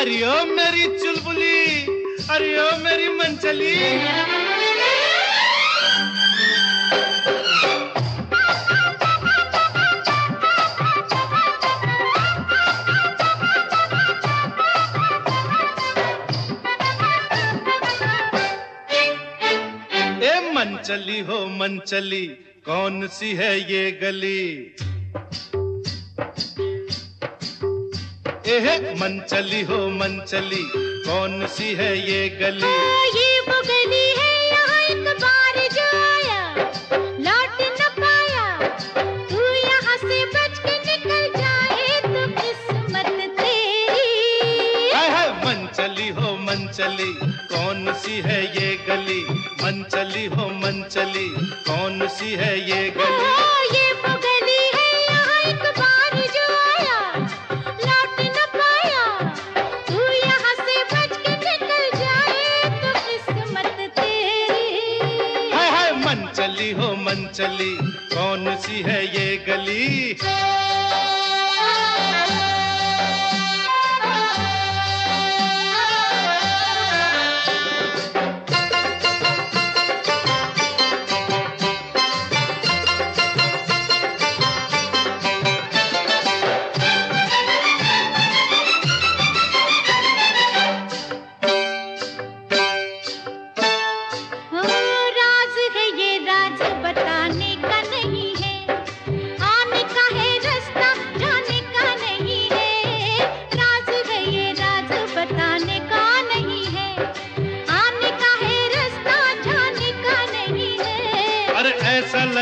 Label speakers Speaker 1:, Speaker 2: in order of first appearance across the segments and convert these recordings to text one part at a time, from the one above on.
Speaker 1: अरे ओ मेरी चुलबुली, अरे ओ मेरी मनचली ए मनचली हो मनचली कौन सी है ये गली? एह मनचली हो मनचली कौन सी है ये गली?
Speaker 2: ये वो गली है यहाँ एक बार जो आया लौट न पाया। तू यहाँ से बच के निकल जाए तो किस्मत तेरी।
Speaker 1: हाय हाय मनचली हो मनचली कौन सी है ये गली? मनचली हो मनचली कौन सी है ये गली?
Speaker 2: ओ, ये
Speaker 1: हाय हो मन चली कौन सी है ये गली?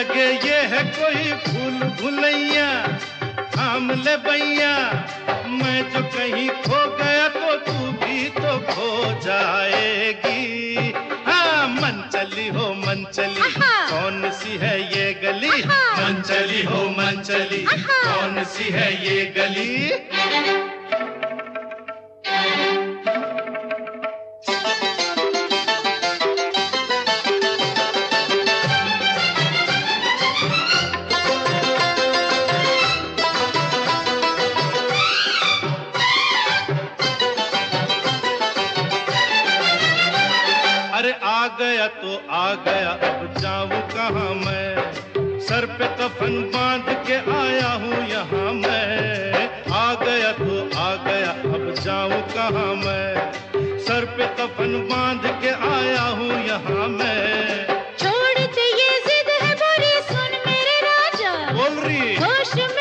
Speaker 1: लगे ये है कोई भूल भुलैया थाम ले भैया। मैं जो कहीं खो गया तो तू भी तो खो जाएगी। हाँ मन चली हो मन चली कौन सी है ये गली? मन चली हो मन चली कौन सी है ये गली? गया तो आ गया अब जाऊँ कहाँ मैं? सर पे कफन बाँध के आया हूँ यहाँ मैं। आ गया तो आ गया अब जाऊँ कहाँ मैं? सर पे कफन बाँध के आया हूँ यहाँ मैं।
Speaker 2: छोड़ दे ये जिद है बुरी सुन मेरे राजा।
Speaker 1: बोल रही
Speaker 2: होश में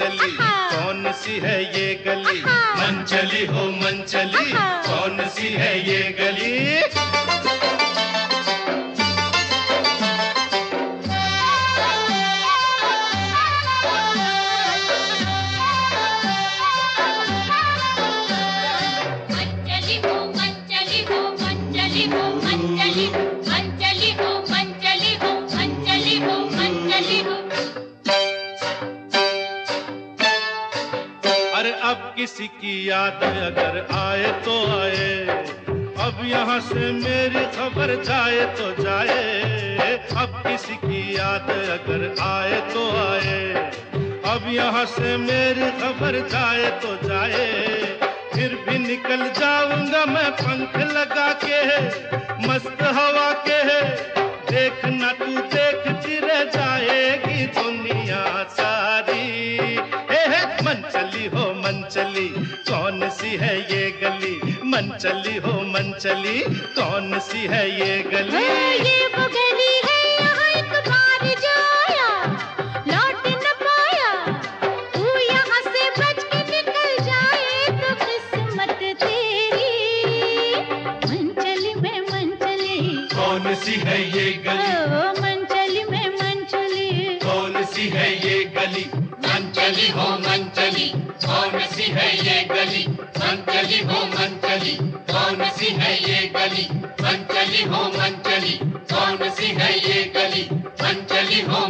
Speaker 1: चली कौन सी है ये गली। मन चली हो मन चली कौन सी है ये गली? अरे अब किसी की याद अगर आए तो आए। अब यहाँ से मेरी खबर जाए तो जाए। अब किसी की याद अगर आए तो आए। अब यहाँ से मेरी खबर जाए तो जाए। फिर भी निकल जाऊँगा मैं पंख लगा के। मस्त हवा के। देखना तू देखती रह जाएगी दुनिया सारी। मन चली हो मन चली कौन सी है ये गली? मन चली हो मन चली कौन सी है ये गली?
Speaker 2: ये वो गली है यहाँ एक बार जो आया लौट न पाया। तू यहाँ से बच के निकल जाए तो किस्मत तेरी। में मंचली।
Speaker 1: कौन सी है ये गली?
Speaker 2: ओ मंचली हो मंचली,
Speaker 1: कौन सी है ये गली?
Speaker 3: मंचली हो मंचली, कौन सी है ये गली? मंचली हो मंचली, कौन सी है ये गली? मंचली हो